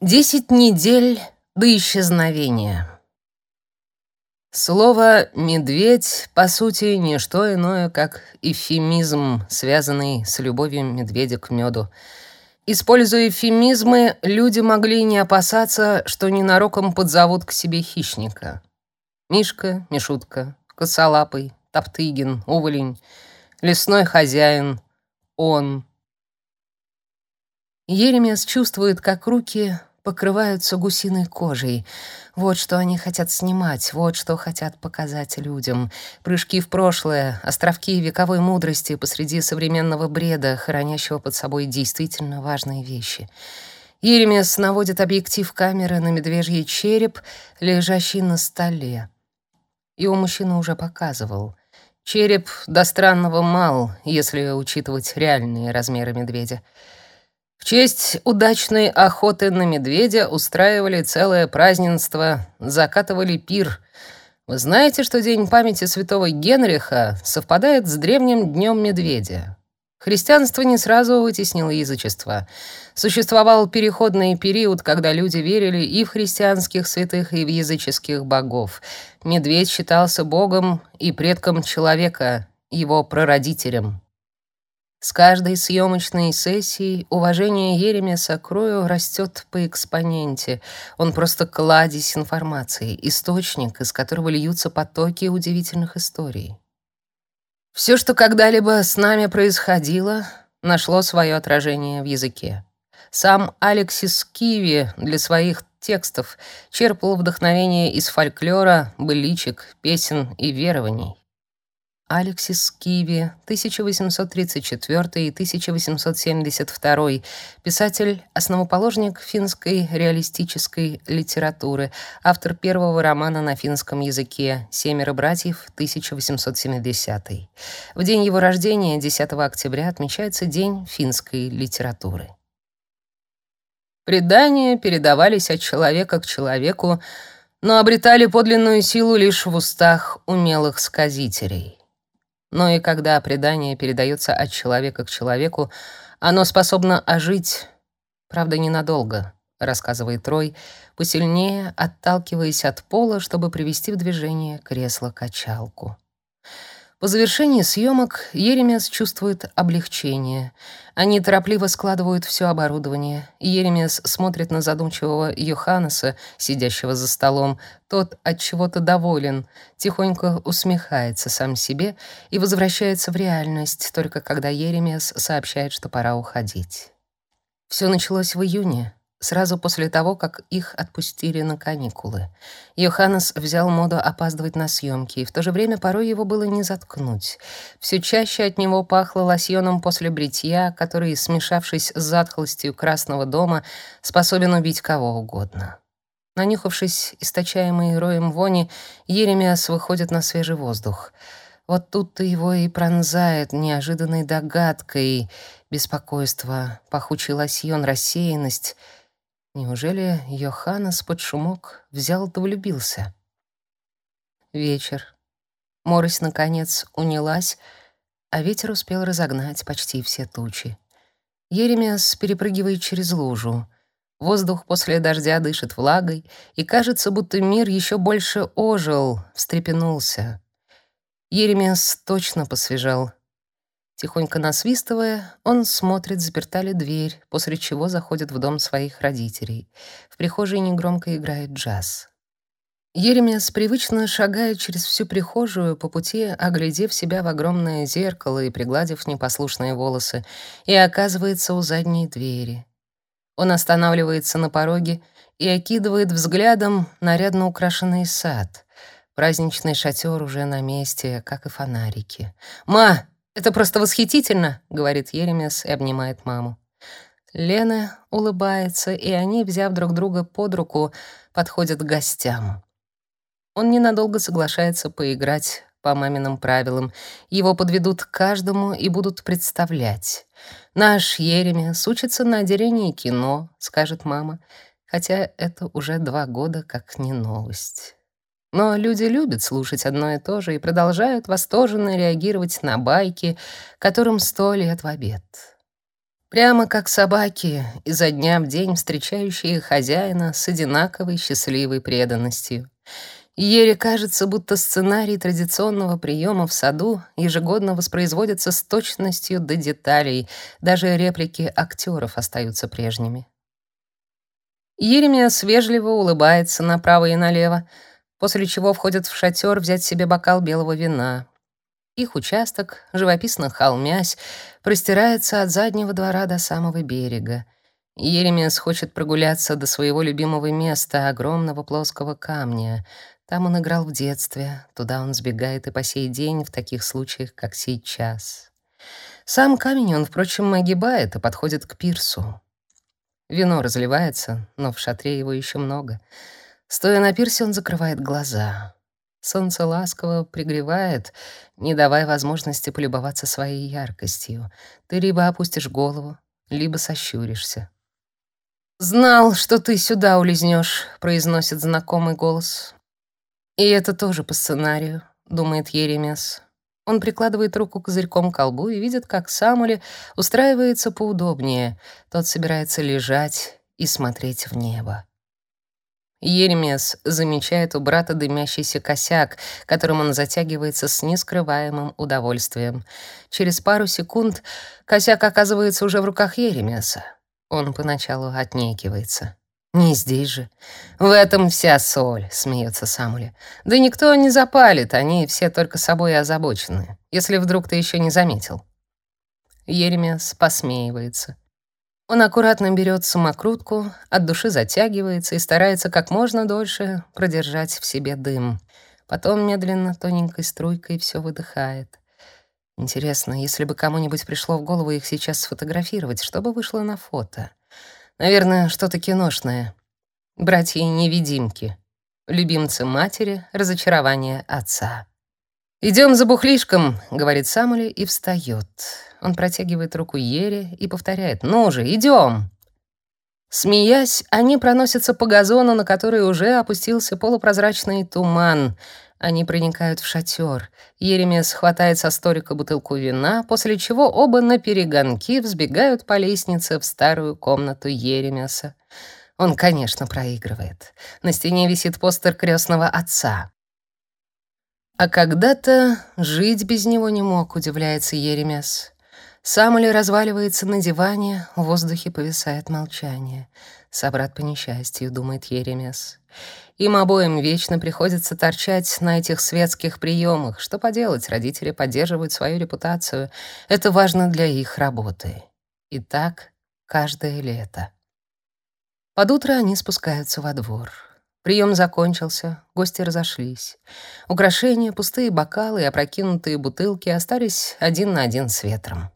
Десять недель до исчезновения. Слово «медведь» по сути не что иное, как эвфемизм, связанный с любовью медведя к меду. Используя эвфемизмы, люди могли не опасаться, что ненароком подзовут к себе хищника. Мишка, Мишутка, Косолапый, Топтыгин, Уволень, Лесной хозяин, он. Еремес чувствует, как руки покрываются гусиной кожей. Вот что они хотят снимать, вот что хотят показать людям. Прыжки в прошлое, островки вековой мудрости посреди современного бреда, хранящего под собой действительно важные вещи. Еремес наводит объектив камеры на медвежий череп, лежащий на столе. Его мужчина уже показывал. Череп до странного мал, если учитывать реальные размеры медведя. В честь удачной охоты на медведя устраивали целое празднество, закатывали пир. Вы знаете, что День памяти святого Генриха совпадает с древним днем медведя? Христианство не сразу вытеснило язычество. Существовал переходный период, когда люди верили и в христианских святых, и в языческих богов. Медведь считался богом и предком человека, его прародителем. С каждой съемочной сессией уважение Еремеса к Рою растет по экспоненте. Он просто кладезь информации, источник, из которого льются потоки удивительных историй. Все, что когда-либо с нами происходило, нашло свое отражение в языке. Сам Алексис Киви для своих текстов черпал вдохновение из фольклора, быличек, песен и верований. Алексис Киви, 1834-1872, писатель, основоположник финской реалистической литературы, автор первого романа на финском языке «Семеро братьев», 1870. В день его рождения, 10 октября, отмечается День финской литературы. Предания передавались от человека к человеку, но обретали подлинную силу лишь в устах умелых сказителей. Но и когда предание передается от человека к человеку, оно способно ожить, правда, ненадолго, рассказывает Трой, посильнее отталкиваясь от пола, чтобы привести в движение кресло-качалку. По завершении съемок Еремес чувствует облегчение. Они торопливо складывают все оборудование. Еремес смотрит на задумчивого Йоханнеса, сидящего за столом. Тот от чего-то доволен, тихонько усмехается сам себе и возвращается в реальность, только когда Еремес сообщает, что пора уходить. Все началось в июне сразу после того, как их отпустили на каникулы. Йоханнес взял моду опаздывать на съемки, и в то же время порой его было не заткнуть. Все чаще от него пахло лосьоном после бритья, который, смешавшись с затхлостью красного дома, способен убить кого угодно. Нанюхавшись источаемой роем вони, Еремиас выходит на свежий воздух. Вот тут-то его и пронзает неожиданной догадкой беспокойство, пахучий лосьон, рассеянность — Неужели Йоханнес под шумок взял да влюбился? Вечер. Морось, наконец, унялась, а ветер успел разогнать почти все тучи. Еремиас перепрыгивает через лужу. Воздух после дождя дышит влагой, и кажется, будто мир еще больше ожил, встрепенулся. Еремиас точно посвежал. Тихонько насвистывая, он смотрит, заперта ли дверь, после чего заходит в дом своих родителей. В прихожей негромко играет джаз. Еремес привычно шагает через всю прихожую, по пути оглядев себя в огромное зеркало и пригладив непослушные волосы, и оказывается у задней двери. Он останавливается на пороге и окидывает взглядом нарядно украшенный сад. Праздничный шатер уже на месте, как и фонарики. «Ма!» «Это просто восхитительно», — говорит Еремес и обнимает маму. Лена улыбается, и они, взяв друг друга под руку, подходят к гостям. Он ненадолго соглашается поиграть по маминым правилам. Его подведут к каждому и будут представлять. «Наш Еремес учится на отделении кино», — скажет мама, хотя это уже два года как не новость. Но люди любят слушать одно и то же и продолжают восторженно реагировать на байки, которым сто лет в обед. Прямо как собаки, изо дня в день встречающие хозяина с одинаковой счастливой преданностью. Ере кажется, будто сценарий традиционного приема в саду ежегодно воспроизводится с точностью до деталей, даже реплики актеров остаются прежними. Еремия вежливо улыбается направо и налево, после чего входит в шатер взять себе бокал белого вина. Их участок, живописно холмясь, простирается от заднего двора до самого берега. Еремес хочет прогуляться до своего любимого места, огромного плоского камня. Там он играл в детстве, туда он сбегает и по сей день в таких случаях, как сейчас. Сам камень он, впрочем, огибает и подходит к пирсу. Вино разливается, но в шатре его еще много. Стоя на пирсе, он закрывает глаза. Солнце ласково пригревает, не давая возможности полюбоваться своей яркостью. Ты либо опустишь голову, либо сощуришься. «Знал, что ты сюда улизнешь», — произносит знакомый голос. «И это тоже по сценарию», — думает Еремес. Он прикладывает руку козырьком к колбу и видит, как Самули устраивается поудобнее. Тот собирается лежать и смотреть в небо. Еремес замечает у брата дымящийся косяк, которым он затягивается с нескрываемым удовольствием. Через пару секунд косяк оказывается уже в руках Еремеса. Он поначалу отнекивается. «Не здесь же. В этом вся соль», — смеется Самуля. «Да никто не запалит, они все только собой озабочены, если вдруг ты еще не заметил». Еремес посмеивается. Он аккуратно берет самокрутку, от души затягивается и старается как можно дольше продержать в себе дым. Потом медленно, тоненькой струйкой все выдыхает. Интересно, если бы кому-нибудь пришло в голову их сейчас сфотографировать, что бы вышло на фото? Наверное, что-то киношное. Братья-невидимки. Любимцы матери, разочарование отца. «Идем за бухлишком», — говорит Самули и встает. Он протягивает руку Ере и повторяет «Ну же, идем!» Смеясь, они проносятся по газону, на который уже опустился полупрозрачный туман. Они проникают в шатер. Еремес хватает со столика бутылку вина, после чего оба на перегонки взбегают по лестнице в старую комнату Еремеса. Он, конечно, проигрывает. На стене висит постер крестного отца. А когда-то жить без него не мог, удивляется Еремес. Самули разваливается на диване, в воздухе повисает молчание. Собрат по несчастью, думает Еремес. Им обоим вечно приходится торчать на этих светских приемах. Что поделать, родители поддерживают свою репутацию. Это важно для их работы. И так каждое лето. Под утро они спускаются во двор. Прием закончился, гости разошлись. Украшения, пустые бокалы и опрокинутые бутылки остались один на один с ветром.